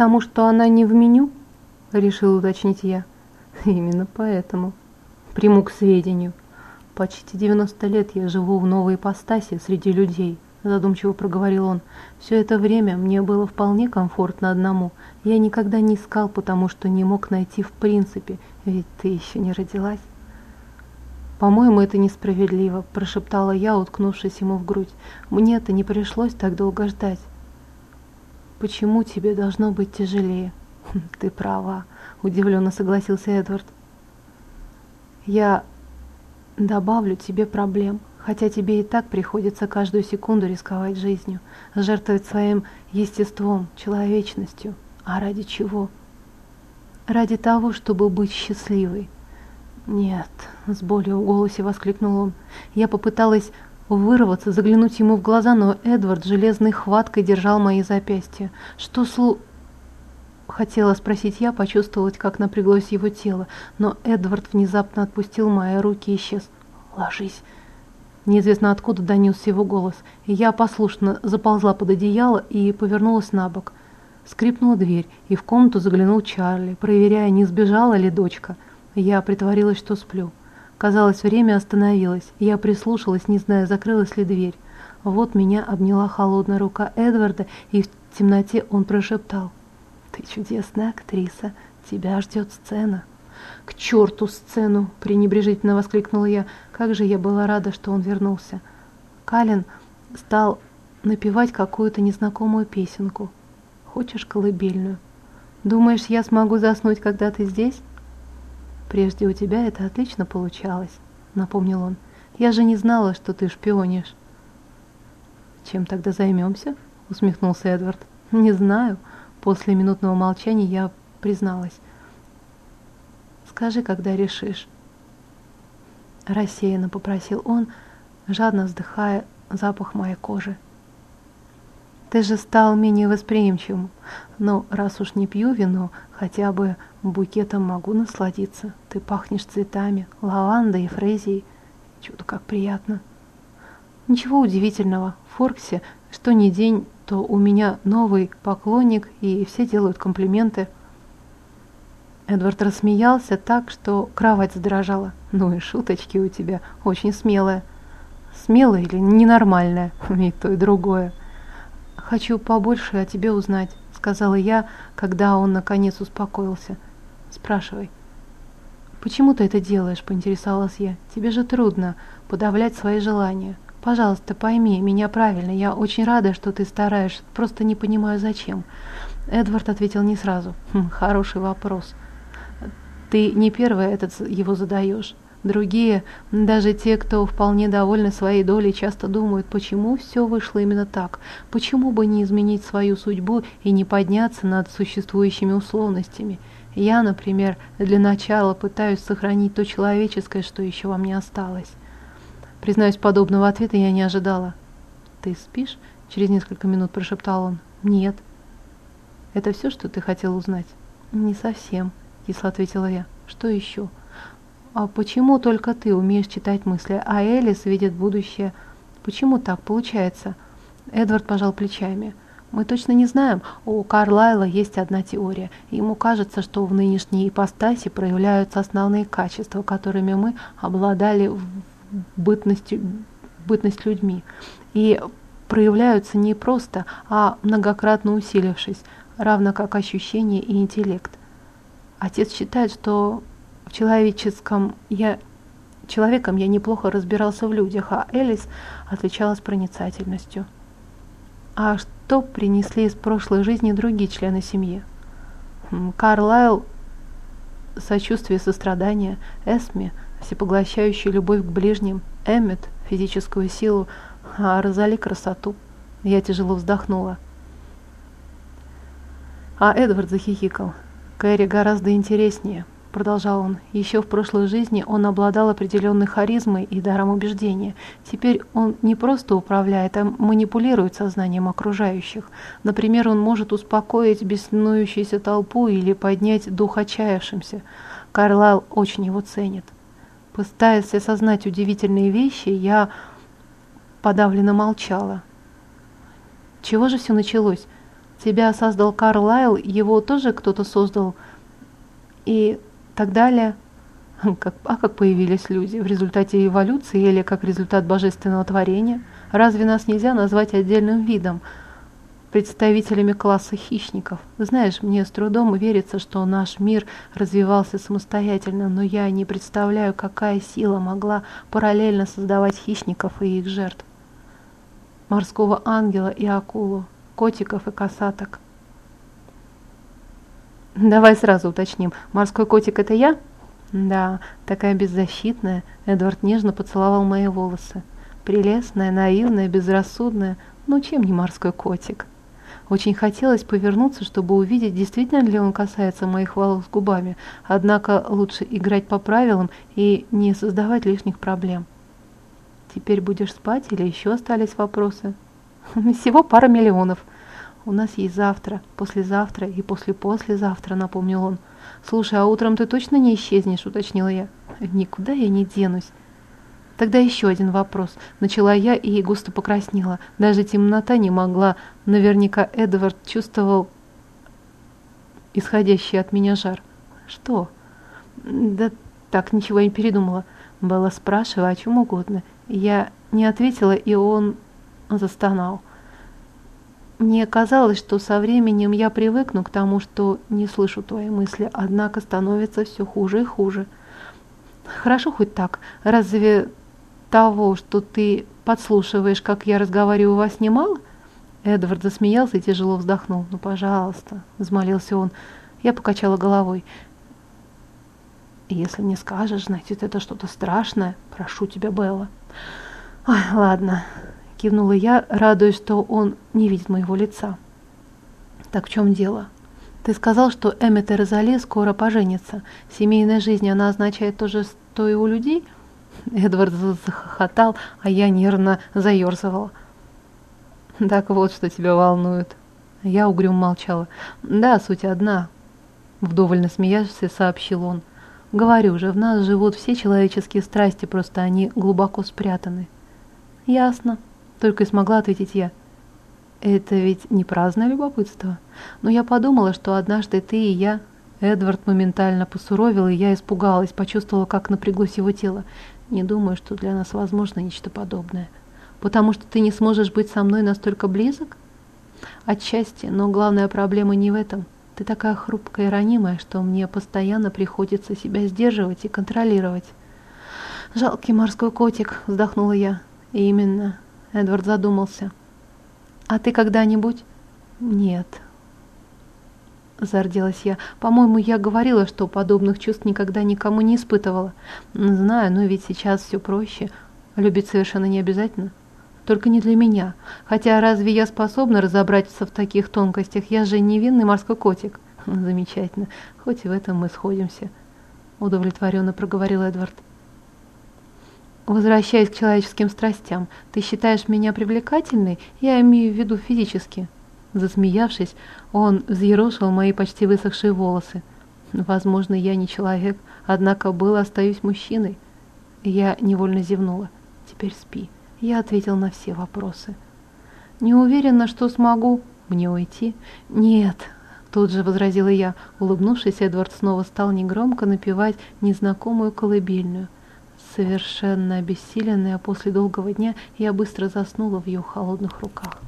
потому что она не в меню?» — решил уточнить я. «Именно поэтому. Приму к сведению. Почти 90 лет я живу в новой ипостаси среди людей», — задумчиво проговорил он. «Все это время мне было вполне комфортно одному. Я никогда не искал, потому что не мог найти в принципе, ведь ты еще не родилась». «По-моему, это несправедливо», – прошептала я, уткнувшись ему в грудь. «Мне-то не пришлось так долго ждать». «Почему тебе должно быть тяжелее?» «Хм, «Ты права», – удивленно согласился Эдвард. «Я добавлю тебе проблем, хотя тебе и так приходится каждую секунду рисковать жизнью, жертвовать своим естеством, человечностью. А ради чего?» «Ради того, чтобы быть счастливой». «Нет», — с болью в голосе воскликнул он. Я попыталась вырваться, заглянуть ему в глаза, но Эдвард железной хваткой держал мои запястья. «Что слу...» Хотела спросить я, почувствовать, как напряглось его тело, но Эдвард внезапно отпустил мои руки и исчез. «Ложись!» Неизвестно откуда донесся его голос, я послушно заползла под одеяло и повернулась на бок. Скрипнула дверь, и в комнату заглянул Чарли, проверяя, не сбежала ли дочка – я притворилась, что сплю. Казалось, время остановилось. Я прислушалась, не зная, закрылась ли дверь. Вот меня обняла холодная рука Эдварда, и в темноте он прошептал. «Ты чудесная актриса. Тебя ждет сцена». «К черту сцену!» – пренебрежительно воскликнула я. Как же я была рада, что он вернулся. Калин стал напевать какую-то незнакомую песенку. «Хочешь колыбельную?» «Думаешь, я смогу заснуть, когда ты здесь?» «Прежде у тебя это отлично получалось», — напомнил он. «Я же не знала, что ты шпионишь». «Чем тогда займемся?» — усмехнулся Эдвард. «Не знаю». После минутного молчания я призналась. «Скажи, когда решишь». Рассеянно попросил он, жадно вздыхая запах моей кожи. Ты же стал менее восприимчивым. Но раз уж не пью вино, хотя бы букетом могу насладиться. Ты пахнешь цветами, лавандой и фрезией. Чудо как приятно. Ничего удивительного. В Форксе, что ни день, то у меня новый поклонник, и все делают комплименты. Эдвард рассмеялся так, что кровать задрожала. Ну и шуточки у тебя очень смелая. Смелая или ненормальная? И то, и другое. «Хочу побольше о тебе узнать», — сказала я, когда он наконец успокоился. «Спрашивай». «Почему ты это делаешь?» — поинтересовалась я. «Тебе же трудно подавлять свои желания. Пожалуйста, пойми меня правильно. Я очень рада, что ты стараешься, просто не понимаю, зачем». Эдвард ответил не сразу. «Хм, «Хороший вопрос. Ты не первый этот его задаешь. Другие, даже те, кто вполне довольны своей долей, часто думают, почему все вышло именно так, почему бы не изменить свою судьбу и не подняться над существующими условностями. Я, например, для начала пытаюсь сохранить то человеческое, что еще во мне осталось. Признаюсь, подобного ответа я не ожидала. «Ты спишь?» — через несколько минут прошептал он. «Нет». «Это все, что ты хотел узнать?» «Не совсем», — кисло ответила я. «Что еще?» А почему только ты умеешь читать мысли, а Элис видит будущее? Почему так получается? Эдвард пожал плечами. Мы точно не знаем. У Карлайла есть одна теория. Ему кажется, что в нынешней ипостаси проявляются основные качества, которыми мы обладали в бытности, бытность людьми. И проявляются не просто, а многократно усилившись, равно как ощущение и интеллект. Отец считает, что человеческом я человеком я неплохо разбирался в людях, а Элис отличалась проницательностью. А что принесли из прошлой жизни другие члены семьи? Карлайл – сочувствие, сострадание, Эсми – всепоглощающую любовь к ближним, Эммет – физическую силу, а Розали – красоту. Я тяжело вздохнула. А Эдвард захихикал. Кэрри гораздо интереснее – продолжал он. Еще в прошлой жизни он обладал определенной харизмой и даром убеждения. Теперь он не просто управляет, а манипулирует сознанием окружающих. Например, он может успокоить беснующуюся толпу или поднять дух отчаявшимся. Карлайл очень его ценит. Пытаясь осознать удивительные вещи, я подавленно молчала. Чего же все началось? тебя создал Карлайл, его тоже кто-то создал, и так далее. Как, а как появились люди? В результате эволюции или как результат божественного творения? Разве нас нельзя назвать отдельным видом, представителями класса хищников? Знаешь, мне с трудом верится, что наш мир развивался самостоятельно, но я не представляю, какая сила могла параллельно создавать хищников и их жертв. Морского ангела и акулу, котиков и косаток. Давай сразу уточним, морской котик это я? Да, такая беззащитная. Эдвард нежно поцеловал мои волосы. Прелестная, наивная, безрассудная. Ну, чем не морской котик? Очень хотелось повернуться, чтобы увидеть, действительно ли он касается моих волос губами, однако лучше играть по правилам и не создавать лишних проблем. Теперь будешь спать или еще остались вопросы? Всего пара миллионов. У нас есть завтра, послезавтра и послепослезавтра, напомнил он. «Слушай, а утром ты точно не исчезнешь?» – уточнила я. «Никуда я не денусь». Тогда еще один вопрос. Начала я и густо покраснела. Даже темнота не могла. Наверняка Эдвард чувствовал исходящий от меня жар. Что? Да так, ничего не передумала. Белла спрашивала о чем угодно. Я не ответила, и он застонал. Мне казалось, что со временем я привыкну к тому, что не слышу твои мысли, однако становится все хуже и хуже. Хорошо хоть так. Разве того, что ты подслушиваешь, как я разговариваю, вас немало? Эдвард засмеялся и тяжело вздохнул. «Ну, пожалуйста», — взмолился он. Я покачала головой. «Если не скажешь, значит, это что-то страшное. Прошу тебя, Белла». «Ой, ладно», кивнула я, радуясь, что он не видит моего лица. Так в чем дело? Ты сказал, что Эммет и Розали скоро поженятся. Семейная жизнь, она означает тоже, что и у людей? Эдвард захохотал, а я нервно заерзывала. Так вот, что тебя волнует. Я угрюм молчала. Да, суть одна. Вдоволь насмеявшись, сообщил он. Говорю же, в нас живут все человеческие страсти, просто они глубоко спрятаны. Ясно, только и смогла ответить я. Это ведь не праздное любопытство. Но я подумала, что однажды ты и я... Эдвард моментально посуровил, и я испугалась, почувствовала, как напряглось его тело. Не думаю, что для нас возможно нечто подобное. Потому что ты не сможешь быть со мной настолько близок? Отчасти, но главная проблема не в этом. Ты такая хрупкая и ранимая, что мне постоянно приходится себя сдерживать и контролировать. «Жалкий морской котик», — вздохнула я. «Именно. Эдвард задумался. «А ты когда-нибудь?» «Нет». Зарделась я. «По-моему, я говорила, что подобных чувств никогда никому не испытывала. Знаю, но ведь сейчас все проще. Любить совершенно не обязательно. Только не для меня. Хотя разве я способна разобраться в таких тонкостях? Я же невинный морской котик». «Замечательно. Хоть и в этом мы сходимся», — удовлетворенно проговорил Эдвард. Возвращаясь к человеческим страстям, ты считаешь меня привлекательной? Я имею в виду физически. Засмеявшись, он взъерошил мои почти высохшие волосы. Возможно, я не человек, однако был остаюсь мужчиной. Я невольно зевнула. Теперь спи. Я ответил на все вопросы. Не уверена, что смогу мне уйти. Нет, тут же возразила я. Улыбнувшись, Эдвард снова стал негромко напевать незнакомую колыбельную – Совершенно обессиленная после долгого дня, я быстро заснула в ее холодных руках.